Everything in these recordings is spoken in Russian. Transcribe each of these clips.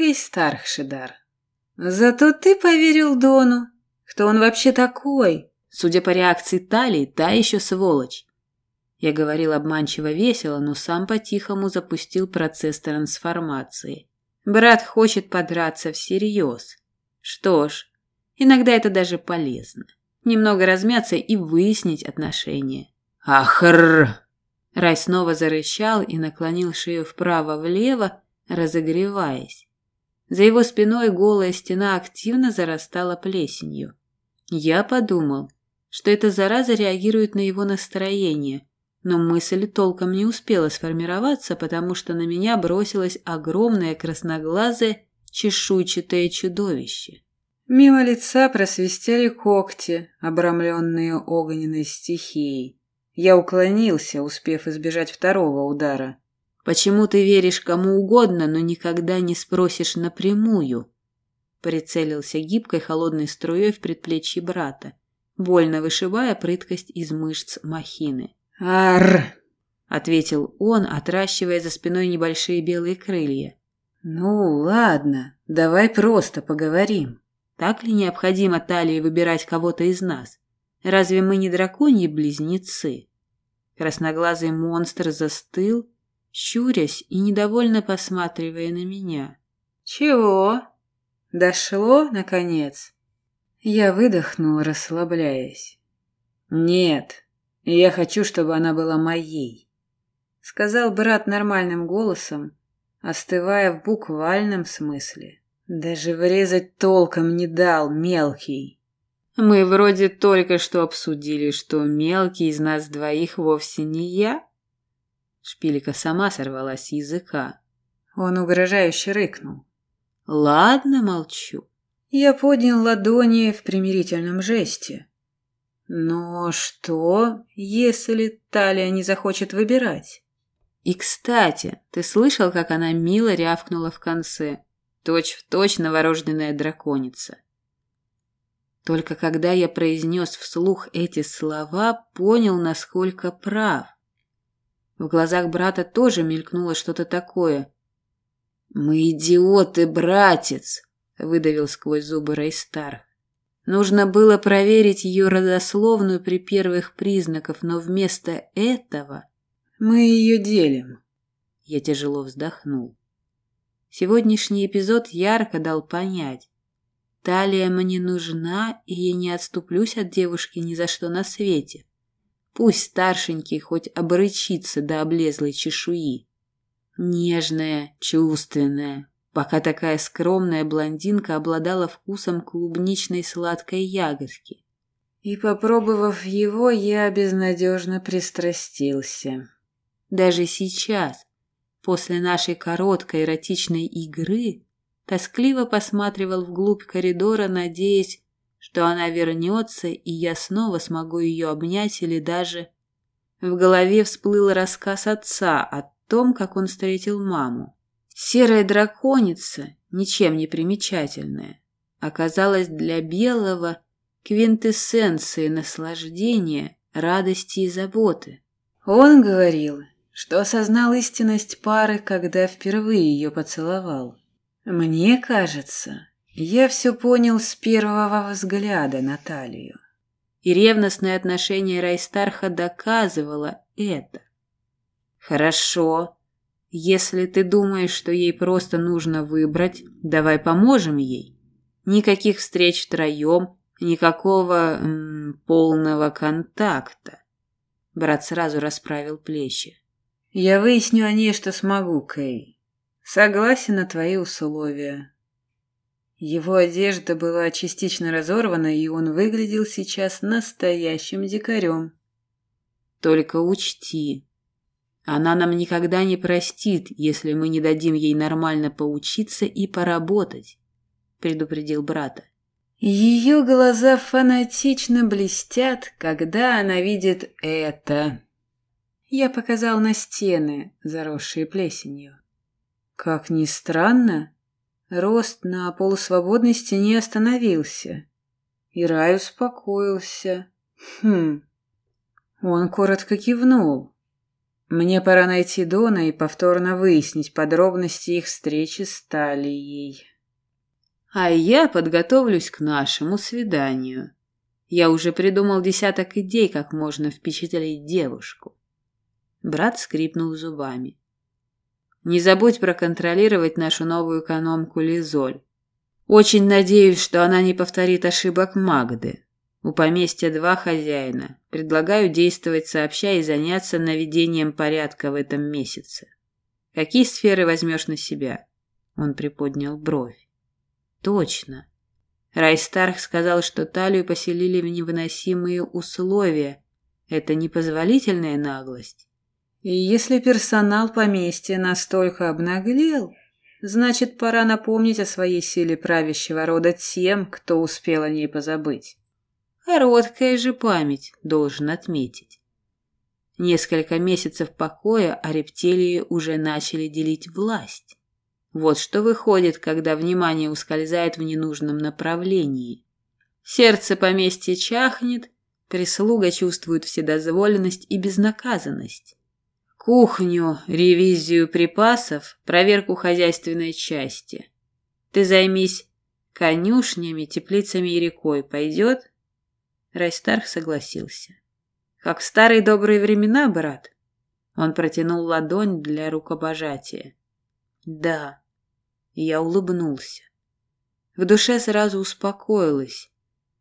Кей Стархшидар. Зато ты поверил Дону. Кто он вообще такой? Судя по реакции Талии, та еще сволочь. Я говорил обманчиво весело, но сам по-тихому запустил процесс трансформации. Брат хочет подраться всерьез. Что ж, иногда это даже полезно. Немного размяться и выяснить отношения. Ахр! Рай снова зарычал и наклонил шею вправо-влево, разогреваясь. За его спиной голая стена активно зарастала плесенью. Я подумал, что эта зараза реагирует на его настроение, но мысль толком не успела сформироваться, потому что на меня бросилось огромное красноглазое чешуйчатое чудовище. Мимо лица просвистели когти, обрамленные огненной стихией. Я уклонился, успев избежать второго удара. «Почему ты веришь кому угодно, но никогда не спросишь напрямую?» Прицелился гибкой холодной струей в предплечье брата, больно вышибая прыткость из мышц махины. «Арр!» — ответил он, отращивая за спиной небольшие белые крылья. «Ну, ладно, давай просто поговорим. Так ли необходимо Талии выбирать кого-то из нас? Разве мы не драконьи близнецы?» Красноглазый монстр застыл, щурясь и недовольно посматривая на меня. «Чего? Дошло, наконец?» Я выдохнул, расслабляясь. «Нет, я хочу, чтобы она была моей», — сказал брат нормальным голосом, остывая в буквальном смысле. Даже врезать толком не дал мелкий. Мы вроде только что обсудили, что мелкий из нас двоих вовсе не я. Шпилика сама сорвалась с языка. Он угрожающе рыкнул. Ладно, молчу. Я поднял ладони в примирительном жесте. Но что, если Талия не захочет выбирать? И, кстати, ты слышал, как она мило рявкнула в конце? Точь в точь новорожденная драконица. Только когда я произнес вслух эти слова, понял, насколько прав. В глазах брата тоже мелькнуло что-то такое. «Мы идиоты, братец!» — выдавил сквозь зубы Рейстар. Нужно было проверить ее родословную при первых признаках, но вместо этого мы ее делим. Я тяжело вздохнул. Сегодняшний эпизод ярко дал понять. Талия мне нужна, и я не отступлюсь от девушки ни за что на свете. Пусть старшенький хоть обрычится до облезлой чешуи. Нежная, чувственная, пока такая скромная блондинка обладала вкусом клубничной сладкой ягодки. И, попробовав его, я безнадежно пристрастился. Даже сейчас, после нашей короткой эротичной игры, тоскливо посматривал вглубь коридора, надеясь, что она вернется, и я снова смогу ее обнять или даже... В голове всплыл рассказ отца о том, как он встретил маму. Серая драконица, ничем не примечательная, оказалась для белого квинтэссенцией наслаждения, радости и заботы. Он говорил, что осознал истинность пары, когда впервые ее поцеловал. Мне кажется, я все понял с первого взгляда на Талию. И ревностное отношение Райстарха доказывало это. Хорошо, если ты думаешь, что ей просто нужно выбрать, давай поможем ей. Никаких встреч втроем, никакого м, полного контакта. Брат сразу расправил плечи. Я выясню о ней, что смогу, Кей. Согласен на твои условия. Его одежда была частично разорвана, и он выглядел сейчас настоящим дикарем. Только учти, она нам никогда не простит, если мы не дадим ей нормально поучиться и поработать, предупредил брата. Ее глаза фанатично блестят, когда она видит это. Я показал на стены, заросшие плесенью. Как ни странно, рост на полусвободной стене остановился. И рай успокоился. Хм. Он коротко кивнул. Мне пора найти Дона и повторно выяснить подробности их встречи с Талией. А я подготовлюсь к нашему свиданию. Я уже придумал десяток идей, как можно впечатлить девушку. Брат скрипнул зубами. Не забудь проконтролировать нашу новую экономку Лизоль. Очень надеюсь, что она не повторит ошибок Магды. У поместья два хозяина. Предлагаю действовать сообща и заняться наведением порядка в этом месяце. Какие сферы возьмешь на себя? Он приподнял бровь. Точно. Райстарх сказал, что Талию поселили в невыносимые условия. Это непозволительная наглость. И если персонал поместья настолько обнаглел, значит, пора напомнить о своей силе правящего рода тем, кто успел о ней позабыть. Короткая же память, должен отметить. Несколько месяцев покоя, а рептилии уже начали делить власть. Вот что выходит, когда внимание ускользает в ненужном направлении. Сердце поместья чахнет, прислуга чувствует вседозволенность и безнаказанность. Кухню, ревизию припасов, проверку хозяйственной части. Ты займись конюшнями, теплицами и рекой. Пойдет? Райстарх согласился. Как в старые добрые времена, брат. Он протянул ладонь для рукопожатия. Да. Я улыбнулся. В душе сразу успокоилась.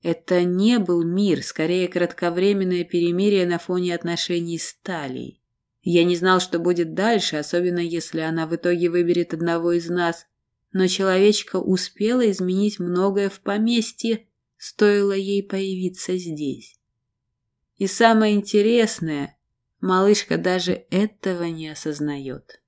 Это не был мир, скорее кратковременное перемирие на фоне отношений с Талией. Я не знал, что будет дальше, особенно если она в итоге выберет одного из нас. Но человечка успела изменить многое в поместье, стоило ей появиться здесь. И самое интересное, малышка даже этого не осознает.